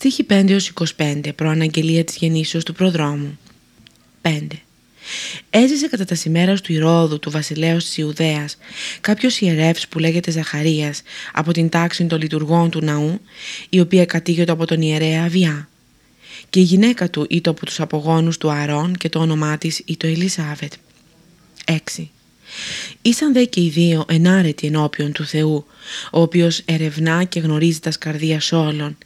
Στίχη 5-25 προαναγγελία της γεννήσεως του προδρόμου 5. Έζησε κατά τα σημέρα του Ηρώδου του βασιλέως της Ιουδαίας κάποιος ιερεύς που λέγεται Ζαχαρίας από την τάξη των λειτουργών του ναού η οποία κατήγεται από τον ιερέα Αβιά και η γυναίκα του ήτο από τους απογόνους του Αρών και το όνομά της ήτο Ελισάβετ 6. Ήσαν δε και οι δύο ενάρετοι ενώπιον του Θεού ο οποίος ερευνά και γνωρίζει τα σκαρδία όλων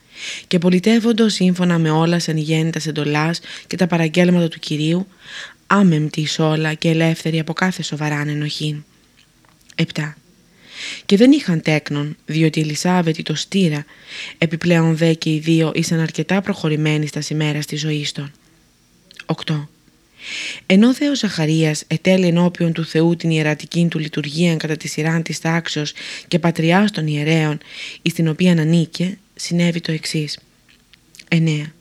και πολιτεύοντος σύμφωνα με όλα σαν γέννητα εντολάς και τα παραγγέλματα του Κυρίου, άμεμπτης εις όλα και ελεύθερη από κάθε σοβαρά ενοχή. 7. Και δεν είχαν τέκνον, διότι η Ελισάβετ το στήρα, επιπλέον δε και οι δύο ήσαν αρκετά προχωρημένοι στα σημέρα της ζωής των. 8. Ενώ δε ο Ζαχαρίας ετέλει ενώπιον του Θεού την ιερατική του λειτουργία κατά τη σειρά της τάξεως και πατριάς των ιερέων, εις την οποία ανήκε, συνέβη το εξής. 9.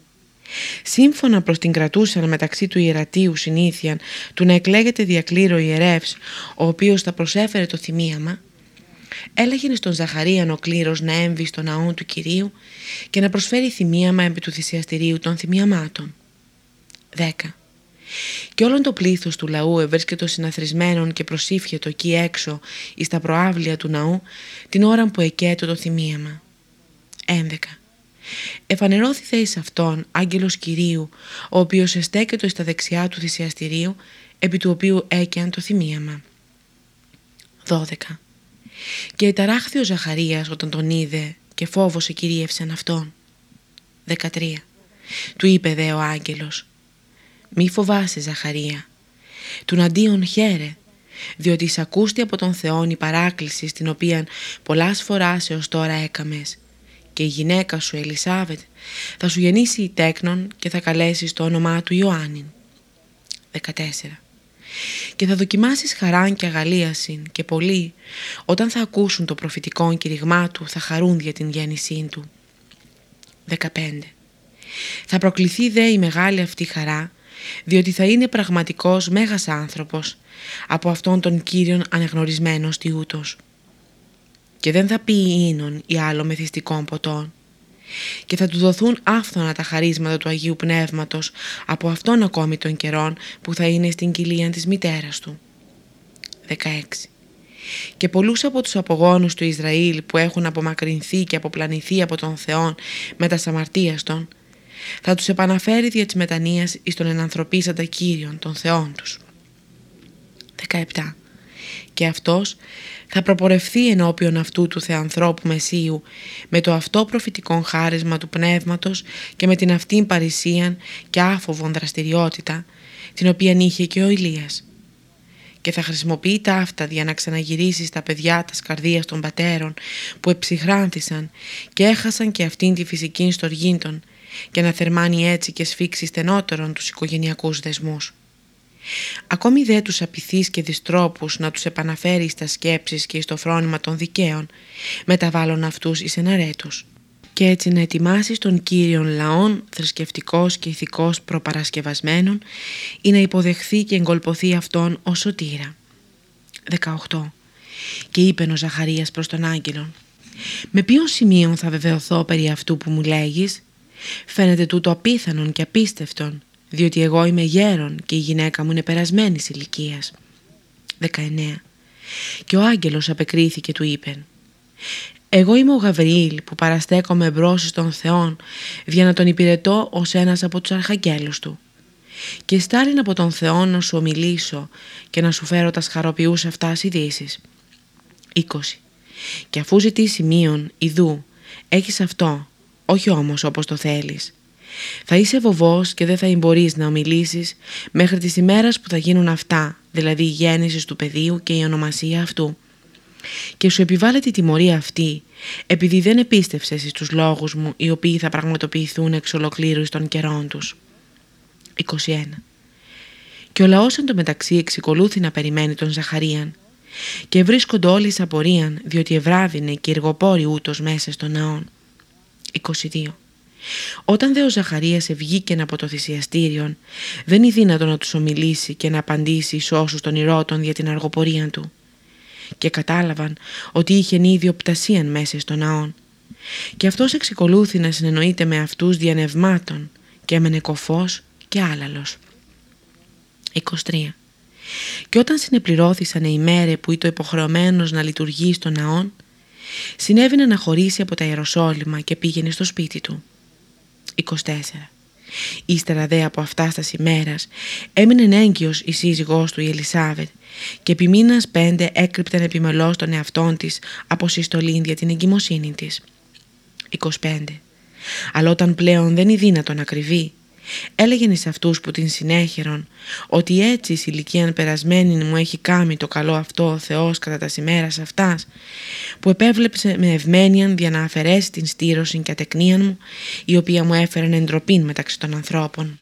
Σύμφωνα προς την κρατούσαν μεταξύ του ιερατείου συνήθειαν του να εκλέγεται διακλήρο ιερεύς, ο οποίος θα προσέφερε το θυμίαμα, έλεγε στον Ζαχαρίαν ο κλήρος να έμβει στο ναό του Κυρίου και να προσφέρει θυμίαμα επί του θυσιαστηρίου των θυμιαμάτων. 10. Και όλον το πλήθος του λαού ευρίσκετο συναθρισμένων και προσήφιετο εκεί έξω εις τα προάβλια του ναού την ώρα που εκέτω το θυμίαμα. 11. Εφανερώθη εις αυτόν άγγελος Κυρίου, ο οποίος εστέκετο στα δεξιά του θυσιαστηρίου, επί του οποίου έκαιαν το θυμίαμα. 12. Και εταράχθη ο Ζαχαρίας όταν τον είδε και φόβος εκυρίευσαν αυτόν. 13. Του είπε δε ο άγγελος «Μη φοβάσαι Ζαχαρία, του αντίον χαίρε, διότι εισακούστη από τον Θεόν η παράκληση στην οποία πολλάς φοράς έως τώρα έκαμες και η γυναίκα σου Ελισάβετ θα σου γεννήσει η τέκνον και θα καλέσεις το όνομά του Ιωάννην. 14. Και θα δοκιμάσεις χαράν και αγαλίασιν και πολλοί όταν θα ακούσουν το προφητικό κηρυγμά του θα χαρούν για την γέννησή του. 15. Θα προκληθεί δε η μεγάλη αυτή χαρά διότι θα είναι πραγματικός μέγας άνθρωπος από αυτόν τον Κύριον αναγνωρισμένος τιούτος και δεν θα πει ίνον ή άλλο μεθυστικών ποτών και θα του δοθούν άφθονα τα χαρίσματα του Αγίου Πνεύματος από αυτόν ακόμη των καιρών που θα είναι στην κοιλία της μητέρας του. 16. Και πολλούς από τους απογόνους του Ισραήλ που έχουν απομακρυνθεί και αποπλανηθεί από τον Θεόν με τα σαμαρτίας των, θα τους επαναφέρει δια της μετανοίας εις τον ενανθρωπίσαντα Κύριον των Θεών τους. 17. Και αυτός θα προπορευθεί ενώπιον αυτού του Θεανθρώπου Μεσίου με το αυτό προφητικό χάρισμα του Πνεύματος και με την αυτήν παρησίαν και άφοβον δραστηριότητα την οποία είχε και ο Ηλίας και θα χρησιμοποιεί τα αυτά για να ξαναγυρίσει στα παιδιά τα καρδίας των πατέρων που εψυχράνθησαν και έχασαν και αυτήν τη φυσική στοργή των και να θερμάνει έτσι και σφίξει στενότερον τους οικογενειακούς δεσμούς. Ακόμη δε τους απειθείς και διστρόπους να τους επαναφέρει στα σκέψεις και στο φρόνημα των δικαίων, μεταβάλλον αυτούς εις εναρέτους. Και έτσι να ετοιμάσεις τον Κύριον λαών θρησκευτικός και ηθικός προπαρασκευασμένων ή να υποδεχθεί και εγκολποθεί αυτόν ως σωτήρα. 18. Και είπε ο Ζαχαρίας προς τον άγγελον «Με ποιον σημείο θα βεβαιωθώ περί αυτού που μου λέγεις» Φαίνεται τούτο απίθανον και απίστευτον διότι εγώ είμαι γέρον και η γυναίκα μου είναι περασμένης ηλικίας. 19. Και ο άγγελος απεκρίθηκε του είπε «Εγώ είμαι ο Γαβριήλ που παραστέκομαι μπρος στον Θεόν για να τον υπηρετώ ως ένας από τους αρχαγγέλους του. Και στάλιν από τον Θεό να σου ομιλήσω και να σου φέρω τα σχαροποιούς αυτά ειδήσεις. 20. Και αφού ζητήσει μείον, ιδού, έχεις αυτό, όχι όμως όπως το θέλεις. Θα είσαι βοβός και δεν θα μπορείς να ομιλήσεις μέχρι τις ημέρας που θα γίνουν αυτά, δηλαδή η γέννησης του πεδίου και η ονομασία αυτού. Και σου επιβάλλεται η τιμωρία αυτή, επειδή δεν επίστευσες στους λόγους μου οι οποίοι θα πραγματοποιηθούν εξ ολοκλήρου των καιρών τους. 21. Και ο λαός εντωμεταξύ εξικολούθη να περιμένει τον Ζαχαρίαν και βρίσκονται όλοι απορίαν διότι ευράδινε και εργοπόροι ούτως μέσα στον ναόν. 22. Όταν δε ο Ζαχαρίας ευγήκεν από το θυσιαστήριον, δεν είναι δύνατο να τους ομιλήσει και να απαντήσει εις όσους των ηρώτων για την αργοπορία του. Και κατάλαβαν ότι είχε ίδιο πτασίαν μέσα στο ναόν και αυτός εξεκολούθη να συνεννοείται με αυτούς διανευμάτων και έμενε κοφός και άλαλος. 23. Και όταν συνεπληρώθησαν οι μέρε που ήταν υποχρεωμένος να λειτουργεί στον ναόν, συνέβη να χωρίσει από τα Ιεροσόλυμα και πήγαινε στο σπίτι του. 24. Ύστερα δε από αυτά στα ημέρας έμεινε έγκυος η σύζυγός του η Ελισάβετ και επί μήνας πέντε έκρυπταν επιμελώς τον εαυτόν της από συστολήν για την εγκυμοσύνη της. 25. Αλλά όταν πλέον δεν είναι δύνατον να κρυβεί, έλεγεν εις αυτούς που την συνέχερον ότι έτσι η ηλικία περασμένη μου έχει κάνει το καλό αυτό ο Θεός κατά τα σημέρας αυτάς που επέβλεψε με ευμένιαν για να αφαιρέσει την στήρωση και ατεκνίαν μου η οποία μου έφερε εντροπήν μεταξύ των ανθρώπων.